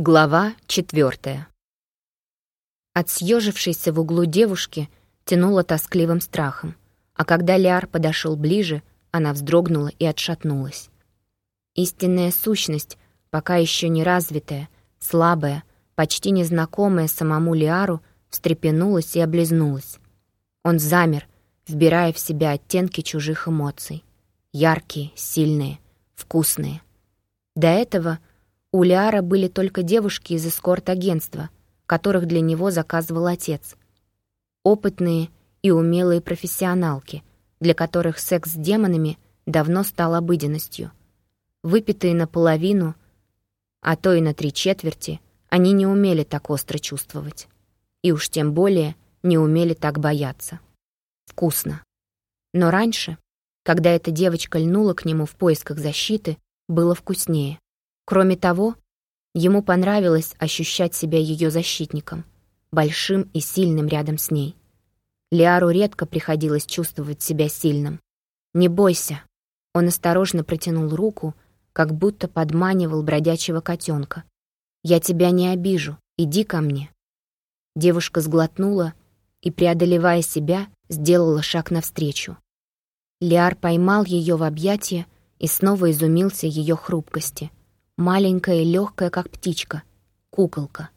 Глава четвертая. От съежившейся в углу девушки тянуло тоскливым страхом, а когда Лиар подошел ближе, она вздрогнула и отшатнулась. Истинная сущность, пока еще не развитая, слабая, почти незнакомая самому Лиару, встрепенулась и облизнулась. Он замер, вбирая в себя оттенки чужих эмоций. Яркие, сильные, вкусные. До этого — у Лиара были только девушки из эскорт-агентства, которых для него заказывал отец. Опытные и умелые профессионалки, для которых секс с демонами давно стал обыденностью. Выпитые наполовину, а то и на три четверти, они не умели так остро чувствовать. И уж тем более не умели так бояться. Вкусно. Но раньше, когда эта девочка льнула к нему в поисках защиты, было вкуснее. Кроме того, ему понравилось ощущать себя ее защитником, большим и сильным рядом с ней. Лиару редко приходилось чувствовать себя сильным. «Не бойся», — он осторожно протянул руку, как будто подманивал бродячего котенка. «Я тебя не обижу, иди ко мне». Девушка сглотнула и, преодолевая себя, сделала шаг навстречу. Лиар поймал ее в объятия и снова изумился ее хрупкости — маленькая и легкая, как птичка, куколка.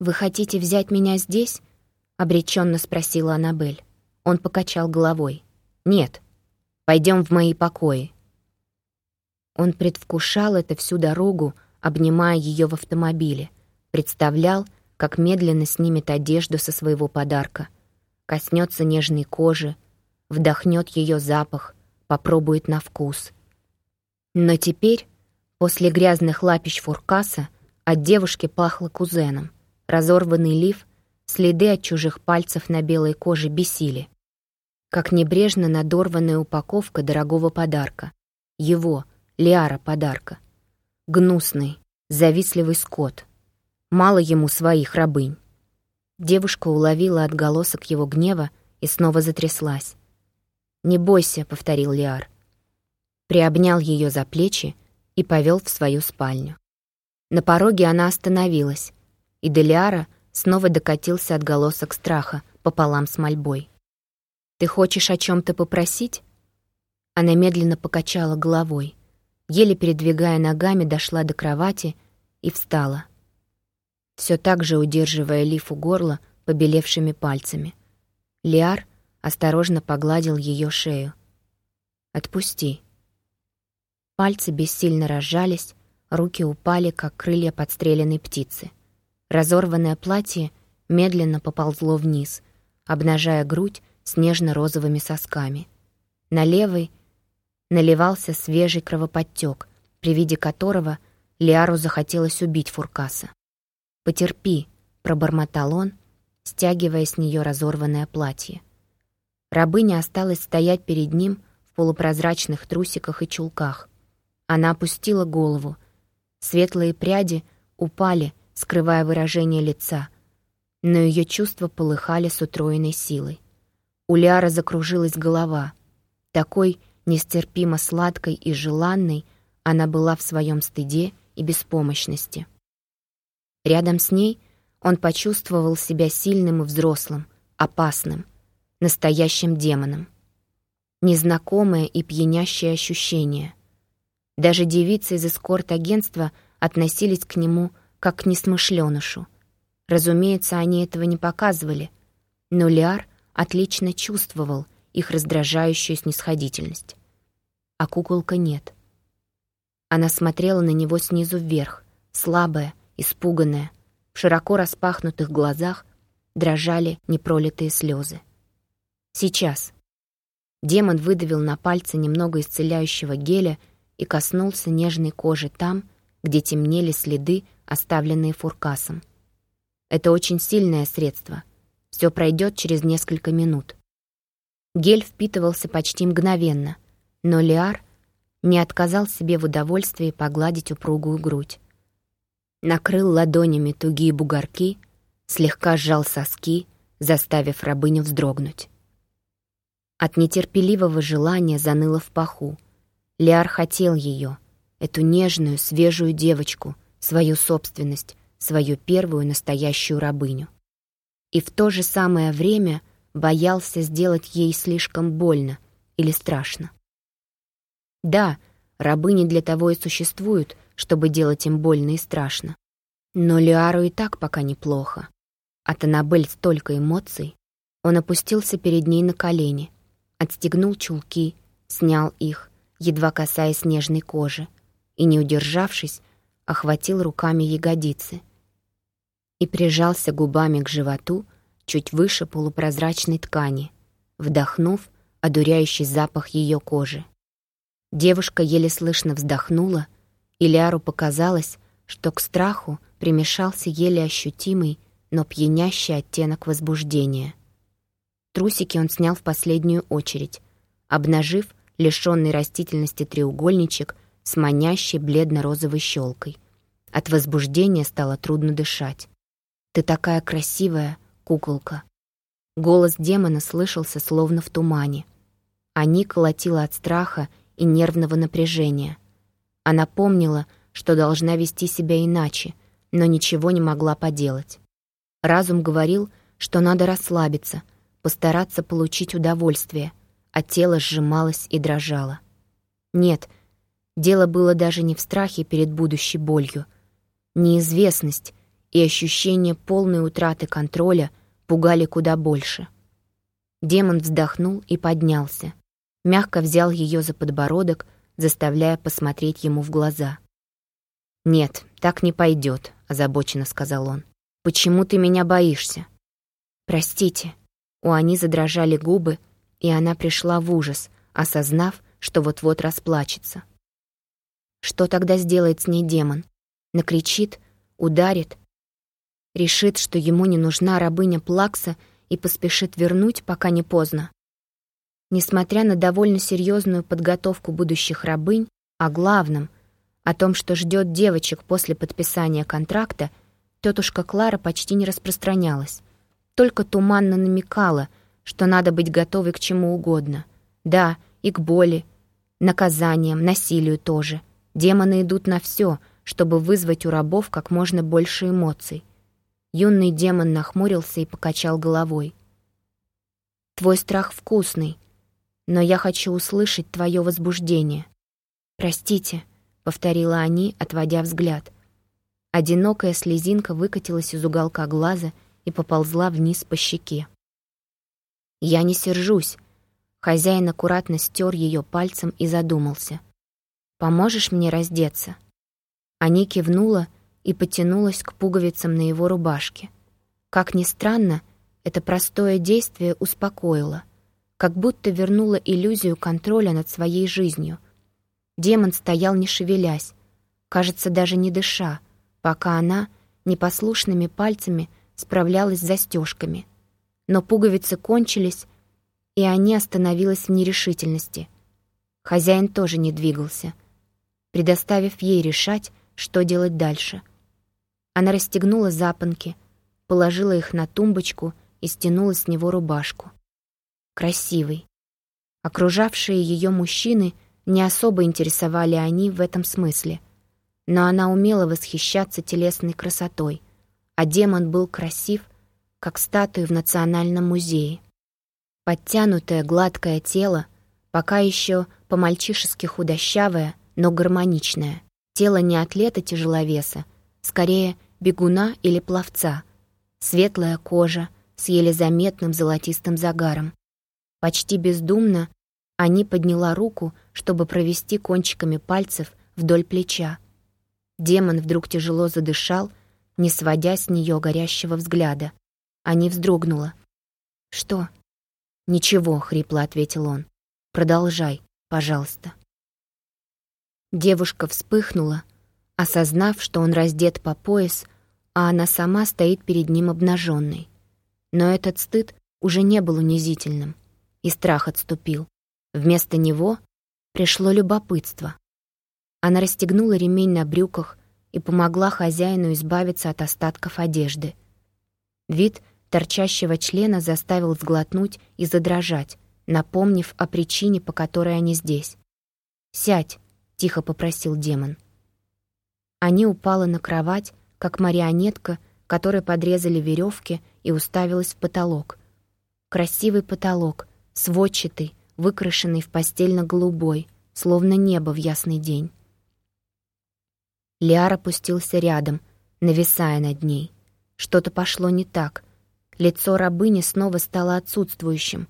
«Вы хотите взять меня здесь?» — обреченно спросила Аннабель. Он покачал головой. «Нет, пойдем в мои покои». Он предвкушал это всю дорогу, обнимая ее в автомобиле, представлял, как медленно снимет одежду со своего подарка, коснется нежной кожи, вдохнет ее запах, попробует на вкус. Но теперь После грязных лапищ фуркаса от девушки пахло кузеном. Разорванный лиф, следы от чужих пальцев на белой коже бесили. Как небрежно надорванная упаковка дорогого подарка. Его, Лиара, подарка. Гнусный, завистливый скот. Мало ему своих рабынь. Девушка уловила отголосок его гнева и снова затряслась. «Не бойся», — повторил Лиар. Приобнял ее за плечи и повел в свою спальню. На пороге она остановилась, и Делиара снова докатился отголосок страха пополам с мольбой. «Ты хочешь о чем то попросить?» Она медленно покачала головой, еле передвигая ногами, дошла до кровати и встала, все так же удерживая лиф у горла побелевшими пальцами. Лиар осторожно погладил ее шею. «Отпусти», Пальцы бессильно разжались, руки упали, как крылья подстреленной птицы. Разорванное платье медленно поползло вниз, обнажая грудь с нежно-розовыми сосками. На левой наливался свежий кровоподтек, при виде которого Лиару захотелось убить Фуркаса. «Потерпи», — пробормотал он, стягивая с нее разорванное платье. Рабыня осталась стоять перед ним в полупрозрачных трусиках и чулках, она опустила голову. Светлые пряди упали, скрывая выражение лица, но ее чувства полыхали с утроенной силой. У Ляра закружилась голова. Такой нестерпимо сладкой и желанной она была в своем стыде и беспомощности. Рядом с ней он почувствовал себя сильным и взрослым, опасным, настоящим демоном. Незнакомое и пьянящее ощущение — даже девицы из эскорт-агентства относились к нему как к несмышленышу. Разумеется, они этого не показывали, но Лиар отлично чувствовал их раздражающую снисходительность. А куколка нет. Она смотрела на него снизу вверх, слабая, испуганная. В широко распахнутых глазах дрожали непролитые слезы. Сейчас. Демон выдавил на пальцы немного исцеляющего геля и коснулся нежной кожи там, где темнели следы, оставленные фуркасом. Это очень сильное средство. Все пройдет через несколько минут. Гель впитывался почти мгновенно, но Лиар не отказал себе в удовольствии погладить упругую грудь. Накрыл ладонями тугие бугорки, слегка сжал соски, заставив рабыню вздрогнуть. От нетерпеливого желания заныло в паху — Лиар хотел ее, эту нежную, свежую девочку, свою собственность, свою первую настоящую рабыню. И в то же самое время боялся сделать ей слишком больно или страшно. Да, рабыни для того и существуют, чтобы делать им больно и страшно. Но Лиару и так пока неплохо. От Аннабель столько эмоций. Он опустился перед ней на колени, отстегнул чулки, снял их, едва касаясь нежной кожи, и, не удержавшись, охватил руками ягодицы и прижался губами к животу чуть выше полупрозрачной ткани, вдохнув одуряющий запах ее кожи. Девушка еле слышно вздохнула, и Ляру показалось, что к страху примешался еле ощутимый, но пьянящий оттенок возбуждения. Трусики он снял в последнюю очередь, обнажив лишённый растительности треугольничек с манящей бледно-розовой щелкой. От возбуждения стало трудно дышать. «Ты такая красивая, куколка!» Голос демона слышался словно в тумане. Ани колотила от страха и нервного напряжения. Она помнила, что должна вести себя иначе, но ничего не могла поделать. Разум говорил, что надо расслабиться, постараться получить удовольствие, а тело сжималось и дрожало. Нет, дело было даже не в страхе перед будущей болью. Неизвестность и ощущение полной утраты контроля пугали куда больше. Демон вздохнул и поднялся. Мягко взял ее за подбородок, заставляя посмотреть ему в глаза. «Нет, так не пойдет, озабоченно сказал он. «Почему ты меня боишься?» «Простите». У Ани задрожали губы, и она пришла в ужас, осознав, что вот-вот расплачется. Что тогда сделает с ней демон? Накричит, ударит, решит, что ему не нужна рабыня Плакса и поспешит вернуть, пока не поздно. Несмотря на довольно серьезную подготовку будущих рабынь, о главном, о том, что ждет девочек после подписания контракта, тетушка Клара почти не распространялась, только туманно намекала, что надо быть готовой к чему угодно. Да, и к боли, наказаниям, насилию тоже. Демоны идут на все, чтобы вызвать у рабов как можно больше эмоций. Юный демон нахмурился и покачал головой. «Твой страх вкусный, но я хочу услышать твое возбуждение». «Простите», — повторила они, отводя взгляд. Одинокая слезинка выкатилась из уголка глаза и поползла вниз по щеке. «Я не сержусь». Хозяин аккуратно стер ее пальцем и задумался. «Поможешь мне раздеться?» Они кивнула, — и потянулась к пуговицам на его рубашке. Как ни странно, это простое действие успокоило, как будто вернуло иллюзию контроля над своей жизнью. Демон стоял не шевелясь, кажется, даже не дыша, пока она непослушными пальцами справлялась с застежками. Но пуговицы кончились, и они остановилась в нерешительности. Хозяин тоже не двигался, предоставив ей решать, что делать дальше — она расстегнула запонки, положила их на тумбочку и стянула с него рубашку. Красивый. Окружавшие ее мужчины не особо интересовали они в этом смысле. Но она умела восхищаться телесной красотой, а демон был красив, как статуя в Национальном музее. Подтянутое гладкое тело, пока еще по-мальчишески худощавое, но гармоничное. Тело не атлета-тяжеловеса, скорее бегуна или пловца. Светлая кожа с еле заметным золотистым загаром. Почти бездумно Ани подняла руку, чтобы провести кончиками пальцев вдоль плеча. Демон вдруг тяжело задышал, не сводя с нее горящего взгляда. Ани вздрогнула. «Что?» «Ничего», — хрипло ответил он. «Продолжай, пожалуйста». Девушка вспыхнула, осознав, что он раздет по пояс, а она сама стоит перед ним обнаженной. Но этот стыд уже не был унизительным, и страх отступил. Вместо него пришло любопытство. Она расстегнула ремень на брюках и помогла хозяину избавиться от остатков одежды. Вид торчащего члена заставил сглотнуть и задрожать, напомнив о причине, по которой они здесь. «Сядь», — тихо попросил демон. Ани упала на кровать, как марионетка, которой подрезали веревки и уставилась в потолок. Красивый потолок, сводчатый, выкрашенный в постельно-голубой, словно небо в ясный день. Лиар опустился рядом, нависая над ней. Что-то пошло не так. Лицо рабыни снова стало отсутствующим.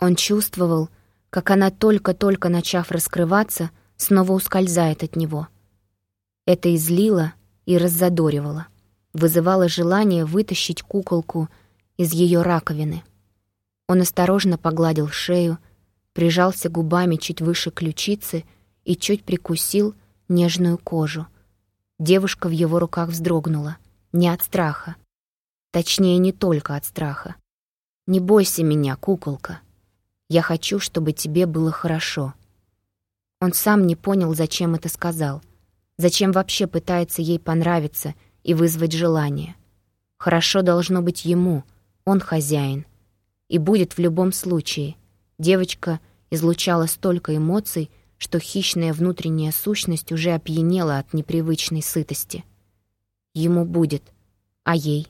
Он чувствовал, как она, только-только начав раскрываться, снова ускользает от него. Это излило и раззадоривало, вызывало желание вытащить куколку из ее раковины. Он осторожно погладил шею, прижался губами чуть выше ключицы и чуть прикусил нежную кожу. Девушка в его руках вздрогнула. Не от страха. Точнее, не только от страха. «Не бойся меня, куколка. Я хочу, чтобы тебе было хорошо». Он сам не понял, зачем это сказал. Зачем вообще пытается ей понравиться и вызвать желание. Хорошо должно быть ему, он хозяин. И будет в любом случае. Девочка излучала столько эмоций, что хищная внутренняя сущность уже опьянела от непривычной сытости. Ему будет, а ей?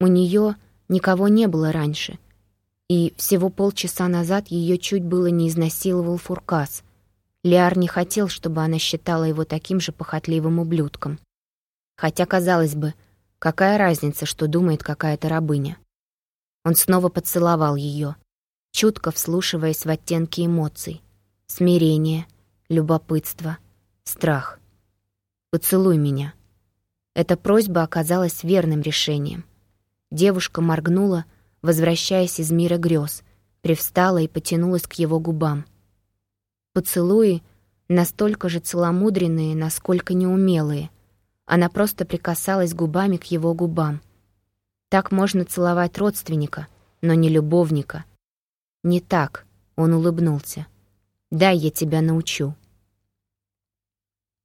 У нее никого не было раньше, и всего полчаса назад ее чуть было не изнасиловал Фуркас. Лиар не хотел, чтобы она считала его таким же похотливым ублюдком. Хотя, казалось бы, какая разница, что думает какая-то рабыня. Он снова поцеловал ее, чутко вслушиваясь в оттенки эмоций. Смирение, любопытство, страх. «Поцелуй меня». Эта просьба оказалась верным решением. Девушка моргнула, возвращаясь из мира грез, привстала и потянулась к его губам. Поцелуи настолько же целомудренные, насколько неумелые. Она просто прикасалась губами к его губам. Так можно целовать родственника, но не любовника. Не так, он улыбнулся. Дай я тебя научу».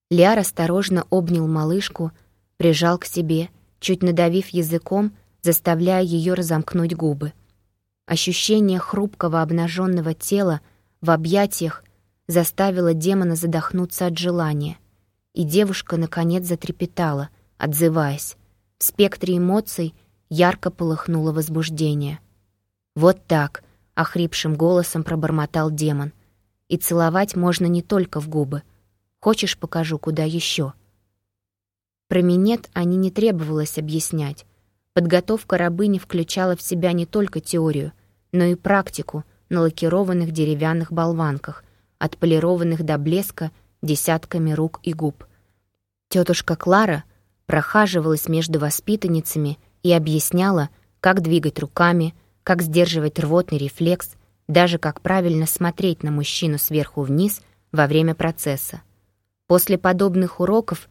Ляр осторожно обнял малышку, прижал к себе, чуть надавив языком, заставляя ее разомкнуть губы. Ощущение хрупкого обнаженного тела в объятиях заставило демона задохнуться от желания, и девушка, наконец, затрепетала, отзываясь. В спектре эмоций ярко полыхнуло возбуждение. «Вот так», — охрипшим голосом пробормотал демон — и целовать можно не только в губы. Хочешь, покажу, куда еще. Про минет они не требовалось объяснять. Подготовка рабыни включала в себя не только теорию, но и практику на лакированных деревянных болванках, отполированных до блеска десятками рук и губ. Тетушка Клара прохаживалась между воспитанницами и объясняла, как двигать руками, как сдерживать рвотный рефлекс — даже как правильно смотреть на мужчину сверху вниз во время процесса. После подобных уроков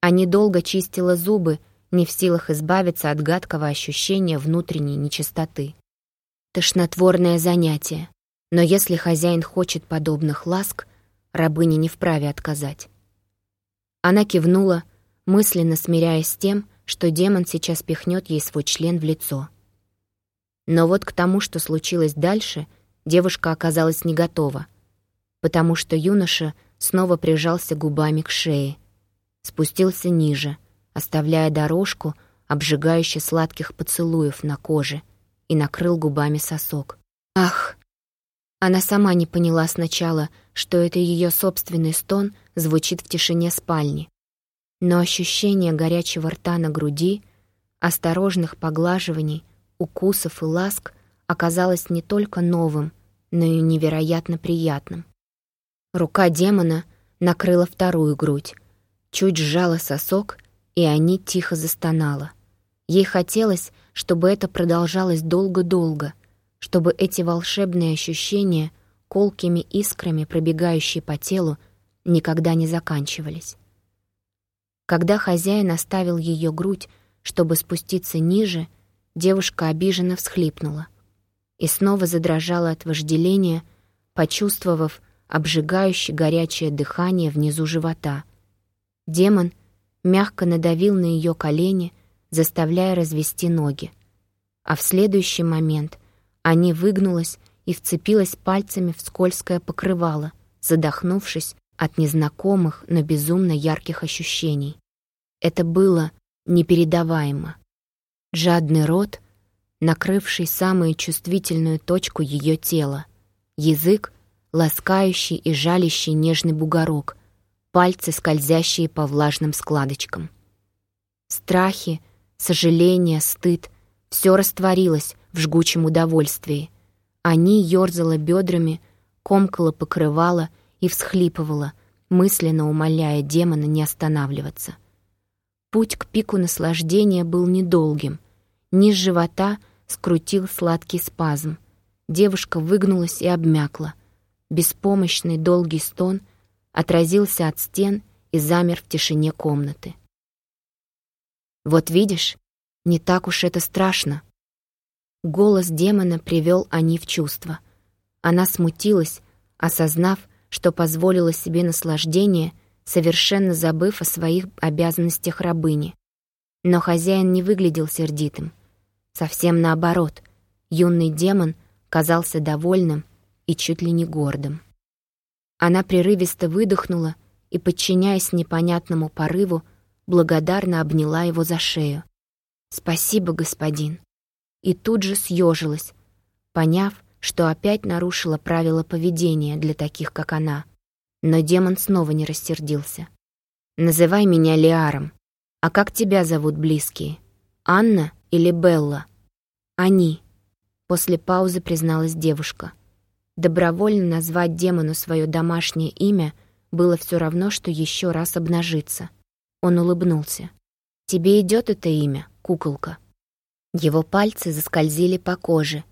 они долго чистила зубы, не в силах избавиться от гадкого ощущения внутренней нечистоты. Тошнотворное занятие, но если хозяин хочет подобных ласк, рабыня не вправе отказать. Она кивнула, мысленно смиряясь с тем, что демон сейчас пихнет ей свой член в лицо. Но вот к тому, что случилось дальше — девушка оказалась не готова, потому что юноша снова прижался губами к шее, спустился ниже, оставляя дорожку, обжигающе сладких поцелуев на коже, и накрыл губами сосок. Ах! Она сама не поняла сначала, что это ее собственный стон звучит в тишине спальни. Но ощущение горячего рта на груди, осторожных поглаживаний, укусов и ласк оказалось не только новым, но и невероятно приятным. Рука демона накрыла вторую грудь, чуть сжала сосок, и они тихо застонала. Ей хотелось, чтобы это продолжалось долго-долго, чтобы эти волшебные ощущения, колкими искрами, пробегающие по телу, никогда не заканчивались. Когда хозяин оставил ее грудь, чтобы спуститься ниже, девушка обиженно всхлипнула — и снова задрожала от вожделения, почувствовав обжигающее горячее дыхание внизу живота. Демон мягко надавил на ее колени, заставляя развести ноги. А в следующий момент они выгнулась и вцепилась пальцами в скользкое покрывало, задохнувшись от незнакомых, но безумно ярких ощущений. Это было непередаваемо. Жадный рот, накрывший самую чувствительную точку ее тела. Язык, ласкающий и жалящий нежный бугорок, пальцы, скользящие по влажным складочкам. Страхи, сожаление, стыд — все растворилось в жгучем удовольствии. Они ёрзала бедрами, комкала покрывала и всхлипывала, мысленно умоляя демона не останавливаться. Путь к пику наслаждения был недолгим. Низ живота скрутил сладкий спазм. Девушка выгнулась и обмякла. Беспомощный долгий стон отразился от стен и замер в тишине комнаты. «Вот видишь, не так уж это страшно». Голос демона привел Ани в чувство. Она смутилась, осознав, что позволила себе наслаждение, совершенно забыв о своих обязанностях рабыни. Но хозяин не выглядел сердитым. Совсем наоборот, юный демон казался довольным и чуть ли не гордым. Она прерывисто выдохнула и, подчиняясь непонятному порыву, благодарно обняла его за шею. «Спасибо, господин». И тут же съежилась, поняв, что опять нарушила правила поведения для таких, как она. Но демон снова не рассердился. «Называй меня Лиаром. А как тебя зовут близкие? Анна или Белла?» «Они», — после паузы призналась девушка. Добровольно назвать демону свое домашнее имя было все равно, что еще раз обнажиться. Он улыбнулся. «Тебе идет это имя, куколка?» Его пальцы заскользили по коже,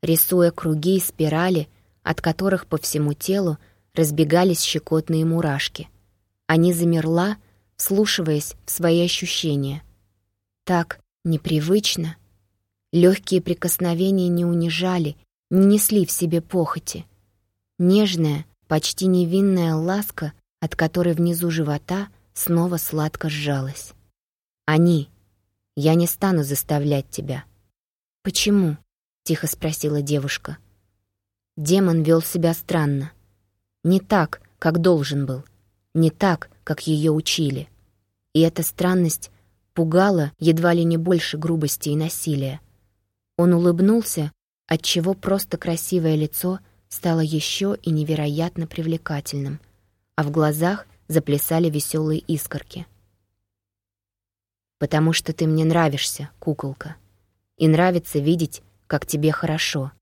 рисуя круги и спирали, от которых по всему телу разбегались щекотные мурашки. Они замерла, вслушиваясь в свои ощущения. Так непривычно. Легкие прикосновения не унижали, не несли в себе похоти. Нежная, почти невинная ласка, от которой внизу живота снова сладко сжалась. «Они, я не стану заставлять тебя». «Почему?» — тихо спросила девушка. Демон вел себя странно. Не так, как должен был. Не так, как ее учили. И эта странность пугала едва ли не больше грубости и насилия. Он улыбнулся, отчего просто красивое лицо стало еще и невероятно привлекательным, а в глазах заплясали веселые искорки. «Потому что ты мне нравишься, куколка, и нравится видеть, как тебе хорошо».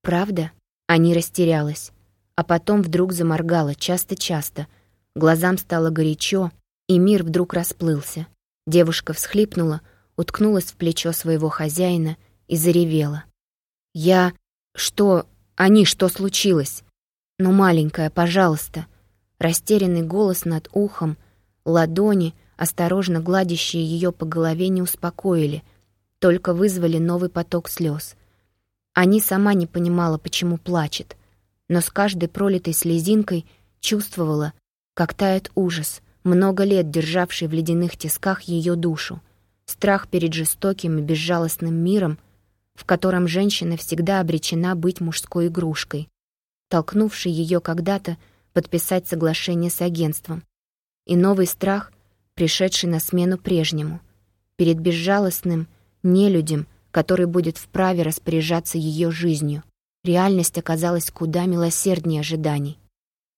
«Правда?» Ани растерялась, а потом вдруг заморгала часто-часто, глазам стало горячо, и мир вдруг расплылся. Девушка всхлипнула, уткнулась в плечо своего хозяина и заревела. «Я... Что... Они, что случилось?» «Ну, маленькая, пожалуйста». Растерянный голос над ухом, ладони, осторожно гладящие ее по голове, не успокоили, только вызвали новый поток слез. Они сама не понимала, почему плачет, но с каждой пролитой слезинкой чувствовала, как тает ужас, много лет державший в ледяных тисках ее душу, страх перед жестоким и безжалостным миром, в котором женщина всегда обречена быть мужской игрушкой, толкнувший ее когда-то подписать соглашение с агентством, и новый страх, пришедший на смену прежнему, перед безжалостным нелюдем, который будет вправе распоряжаться ее жизнью. Реальность оказалась куда милосерднее ожиданий.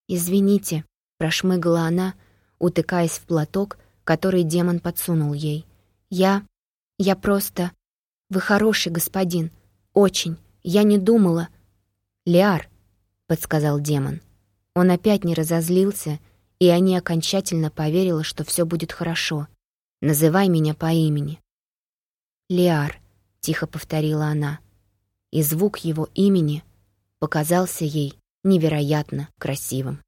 «Извините», — прошмыгала она, утыкаясь в платок, который демон подсунул ей. «Я... я просто...» Вы хороший господин. Очень. Я не думала. Лиар, подсказал демон. Он опять не разозлился, и они окончательно поверила, что все будет хорошо. Называй меня по имени. Лиар, тихо повторила она. И звук его имени показался ей невероятно красивым.